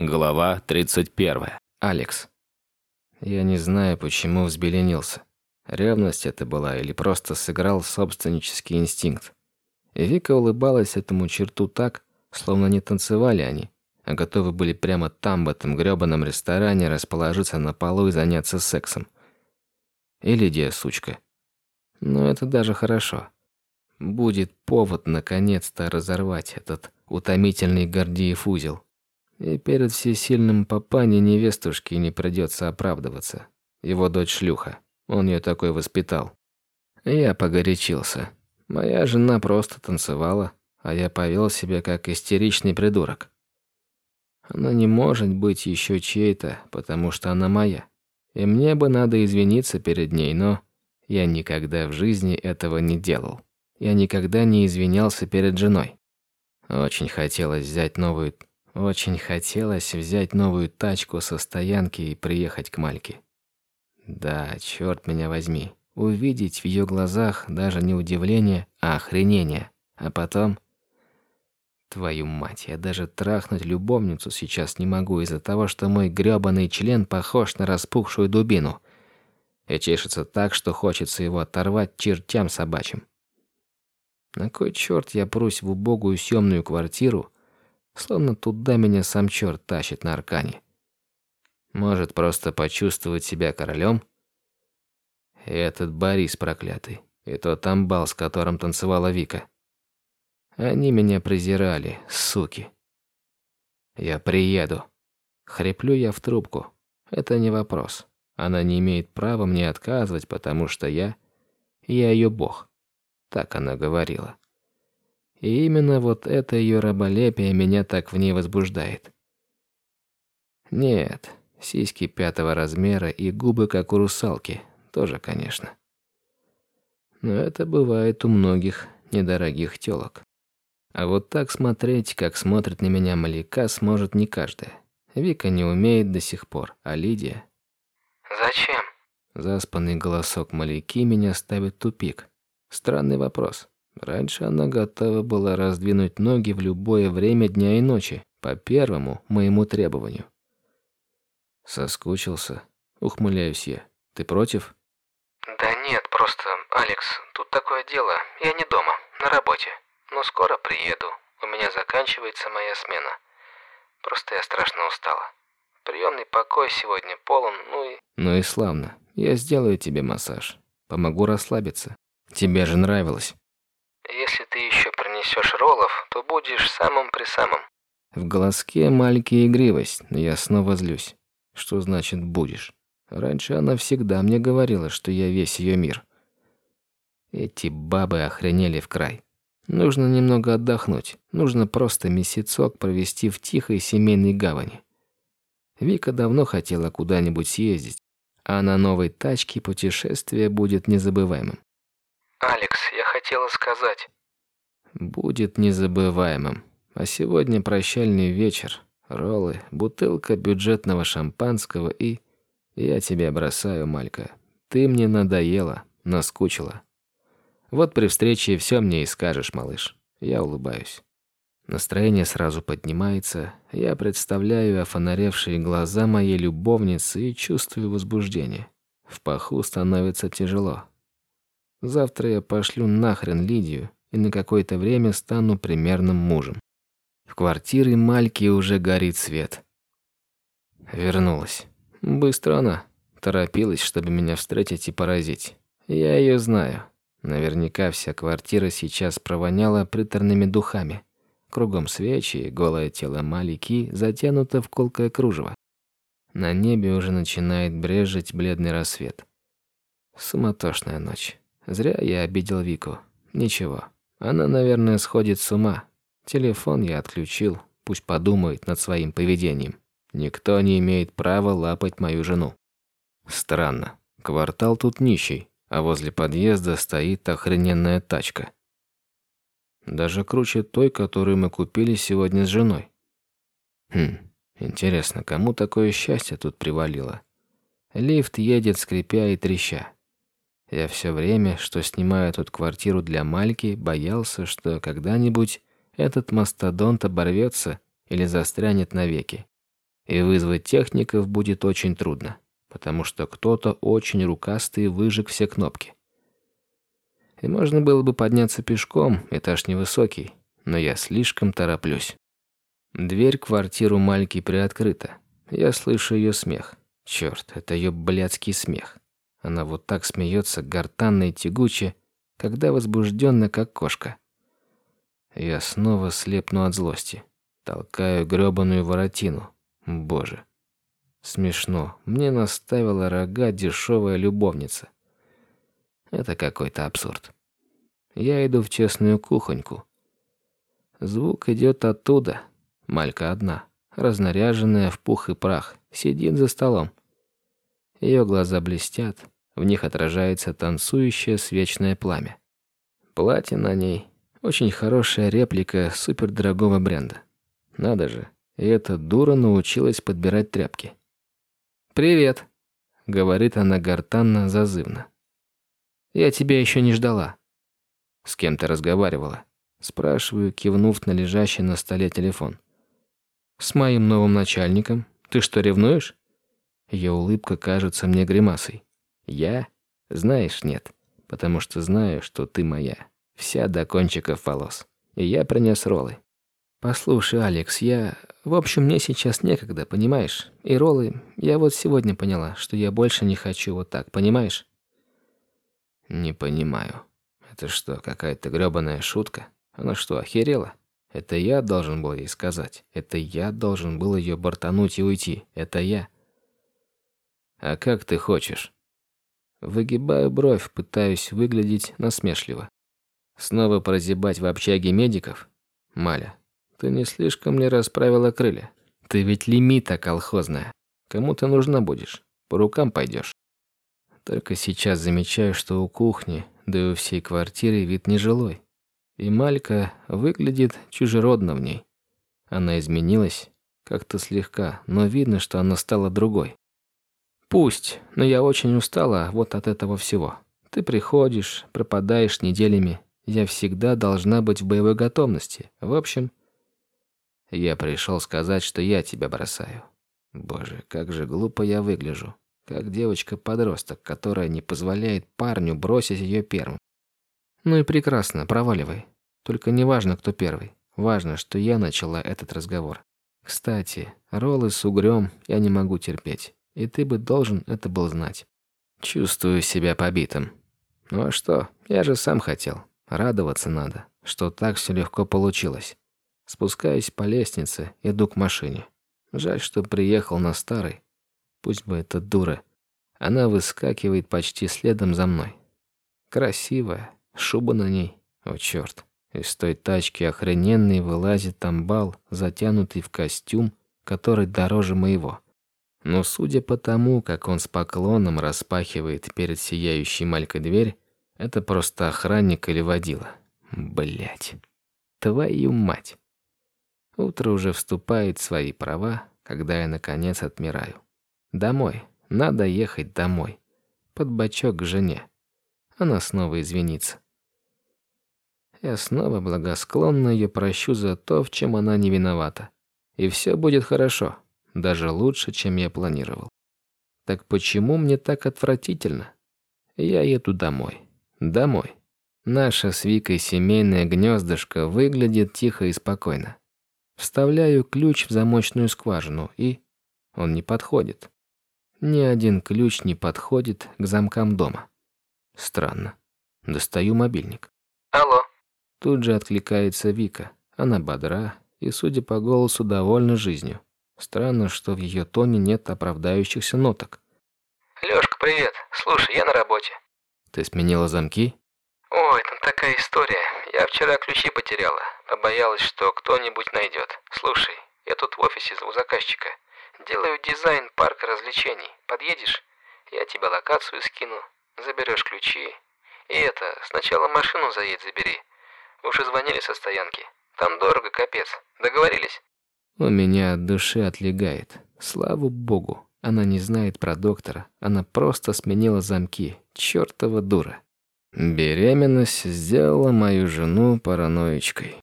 Глава 31. Алекс. Я не знаю, почему взбеленился. Ревность это была или просто сыграл собственнический инстинкт. Вика улыбалась этому черту так, словно не танцевали они, а готовы были прямо там, в этом грёбаном ресторане, расположиться на полу и заняться сексом. И Лидия сучка. Но это даже хорошо. Будет повод наконец-то разорвать этот утомительный Гордиев узел. И перед всесильным папаней невестушки не придется оправдываться. Его дочь шлюха. Он ее такой воспитал. Я погорячился. Моя жена просто танцевала, а я повел себя как истеричный придурок. Она не может быть еще чьей-то, потому что она моя. И мне бы надо извиниться перед ней, но я никогда в жизни этого не делал. Я никогда не извинялся перед женой. Очень хотелось взять новую очень хотелось взять новую тачку со стоянки и приехать к Мальке. Да, черт меня возьми. Увидеть в ее глазах даже не удивление, а охренение. А потом... Твою мать, я даже трахнуть любовницу сейчас не могу из-за того, что мой грёбаный член похож на распухшую дубину. И чешется так, что хочется его оторвать чертям собачьим. На кой черт я прусь в убогую съемную квартиру, словно туда меня сам черт тащит на аркане. Может, просто почувствовать себя королем? И этот Борис проклятый, и тот амбал, с которым танцевала Вика. Они меня презирали, суки. Я приеду. Хриплю я в трубку. Это не вопрос. Она не имеет права мне отказывать, потому что я... Я ее бог. Так она говорила. И именно вот это ее раболепие меня так в ней возбуждает. Нет, сиськи пятого размера и губы, как у русалки, тоже, конечно. Но это бывает у многих недорогих тёлок. А вот так смотреть, как смотрит на меня Маляка, сможет не каждая. Вика не умеет до сих пор, а Лидия... «Зачем?» Заспанный голосок Маляки меня ставит тупик. Странный вопрос. Раньше она готова была раздвинуть ноги в любое время дня и ночи, по первому моему требованию. Соскучился. Ухмыляюсь я. Ты против? Да нет, просто, Алекс, тут такое дело. Я не дома, на работе. Но скоро приеду. У меня заканчивается моя смена. Просто я страшно устала. Приемный покой сегодня полон, ну и... Ну и славно. Я сделаю тебе массаж. Помогу расслабиться. Тебе же нравилось. Если ты еще принесешь роллов, то будешь самым при самым. В голоске маленькая игривость, но я снова злюсь. Что значит «будешь»? Раньше она всегда мне говорила, что я весь ее мир. Эти бабы охренели в край. Нужно немного отдохнуть. Нужно просто месяцок провести в тихой семейной гавани. Вика давно хотела куда-нибудь съездить, а на новой тачке путешествие будет незабываемым. «Алекс, я хотела сказать...» «Будет незабываемым. А сегодня прощальный вечер, роллы, бутылка бюджетного шампанского и... Я тебя бросаю, Малька. Ты мне надоела, наскучила. Вот при встрече все мне и скажешь, малыш. Я улыбаюсь. Настроение сразу поднимается. Я представляю офонаревшие глаза моей любовницы и чувствую возбуждение. В паху становится тяжело. Завтра я пошлю нахрен Лидию и на какое-то время стану примерным мужем. В квартире Мальки уже горит свет. Вернулась. Быстро она. Торопилась, чтобы меня встретить и поразить. Я ее знаю. Наверняка вся квартира сейчас провоняла приторными духами. Кругом свечи, голое тело Малики затянуто в колкое кружево. На небе уже начинает брежить бледный рассвет. Суматошная ночь. Зря я обидел Вику. Ничего. Она, наверное, сходит с ума. Телефон я отключил. Пусть подумает над своим поведением. Никто не имеет права лапать мою жену. Странно. Квартал тут нищий, а возле подъезда стоит охрененная тачка. Даже круче той, которую мы купили сегодня с женой. Хм, интересно, кому такое счастье тут привалило? Лифт едет, скрипя и треща. Я все время, что снимаю тут квартиру для Мальки, боялся, что когда-нибудь этот мастодонт оборвется или застрянет навеки. И вызвать техников будет очень трудно, потому что кто-то очень рукастый выжег все кнопки. И можно было бы подняться пешком, этаж невысокий, но я слишком тороплюсь. Дверь квартиру Мальки приоткрыта. Я слышу ее смех. Черт, это ее блядский смех. Она вот так смеется гортанно и тягуче, когда возбужденно, как кошка. Я снова слепну от злости. Толкаю грёбаную воротину. Боже. Смешно. Мне наставила рога дешевая любовница. Это какой-то абсурд. Я иду в честную кухоньку. Звук идет оттуда. Малька одна, разнаряженная в пух и прах, сидит за столом. Ее глаза блестят, в них отражается танцующее свечное пламя. Платье на ней – очень хорошая реплика супердорогого бренда. Надо же, и эта дура научилась подбирать тряпки. «Привет», — говорит она гортанно, зазывно. «Я тебя еще не ждала». «С кем ты разговаривала?» Спрашиваю, кивнув на лежащий на столе телефон. «С моим новым начальником. Ты что, ревнуешь?» Ее улыбка кажется мне гримасой. «Я? Знаешь, нет. Потому что знаю, что ты моя. Вся до кончиков волос. И я принес роллы. «Послушай, Алекс, я... В общем, мне сейчас некогда, понимаешь? И роллы... Я вот сегодня поняла, что я больше не хочу вот так, понимаешь?» «Не понимаю. Это что, какая-то грёбаная шутка? Она что, охерела? Это я должен был ей сказать. Это я должен был ее бортануть и уйти. Это я». «А как ты хочешь?» Выгибаю бровь, пытаюсь выглядеть насмешливо. Снова прозябать в общаге медиков? Маля, ты не слишком ли расправила крылья? Ты ведь лимита колхозная. Кому ты нужна будешь? По рукам пойдешь. Только сейчас замечаю, что у кухни, да и у всей квартиры вид нежилой. И Малька выглядит чужеродно в ней. Она изменилась, как-то слегка, но видно, что она стала другой. Пусть, но я очень устала вот от этого всего. Ты приходишь, пропадаешь неделями. Я всегда должна быть в боевой готовности. В общем, я пришел сказать, что я тебя бросаю. Боже, как же глупо я выгляжу. Как девочка-подросток, которая не позволяет парню бросить ее первым. Ну и прекрасно, проваливай. Только не важно, кто первый. Важно, что я начала этот разговор. Кстати, роллы с угрём я не могу терпеть. И ты бы должен это был знать. Чувствую себя побитым. Ну а что, я же сам хотел. Радоваться надо, что так все легко получилось. Спускаюсь по лестнице, иду к машине. Жаль, что приехал на старый. Пусть бы эта дура. Она выскакивает почти следом за мной. Красивая, шуба на ней. О, черт. Из той тачки охрененный вылазит амбал, затянутый в костюм, который дороже моего. Но судя по тому, как он с поклоном распахивает перед сияющей малькой дверь, это просто охранник или водила. Блять. Твою мать. Утро уже вступает в свои права, когда я наконец отмираю. Домой. Надо ехать домой. Под бочок к жене. Она снова извинится. Я снова благосклонно ее прощу за то, в чем она не виновата. И все будет хорошо, даже лучше, чем я планировал. Так почему мне так отвратительно? Я еду домой. Домой. Наша с Викой семейное гнездышко выглядит тихо и спокойно. Вставляю ключ в замочную скважину, и он не подходит. Ни один ключ не подходит к замкам дома. Странно. Достаю мобильник. Алло. Тут же откликается Вика. Она бодра и, судя по голосу, довольна жизнью. Странно, что в ее тоне нет оправдающихся ноток. Лёшка, привет. Слушай, я на работе. Ты сменила замки? Ой, там такая история. Я вчера ключи потеряла. Побоялась, что кто-нибудь найдет. Слушай, я тут в офисе у заказчика. Делаю дизайн парка развлечений. Подъедешь? Я тебе локацию скину. Заберешь ключи. И это, сначала машину заедь забери. Уже звонили со стоянки. Там дорого, капец. Договорились? У меня от души отлегает. Слава богу, она не знает про доктора. Она просто сменила замки. Чёртова дура. Беременность сделала мою жену параноичкой.